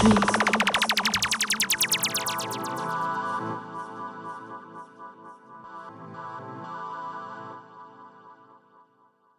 streets.